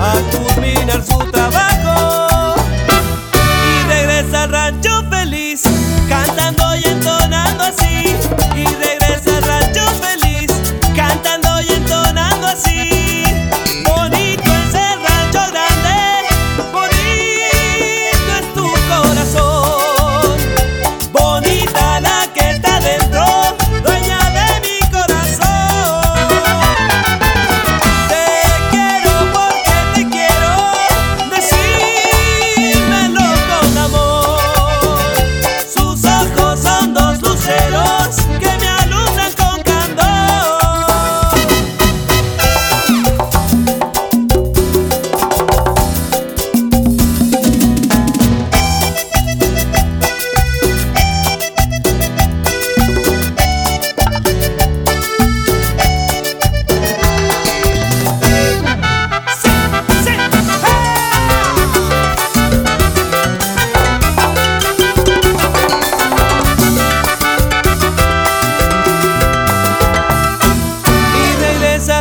a terminar su trabajo.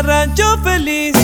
rancho feliz.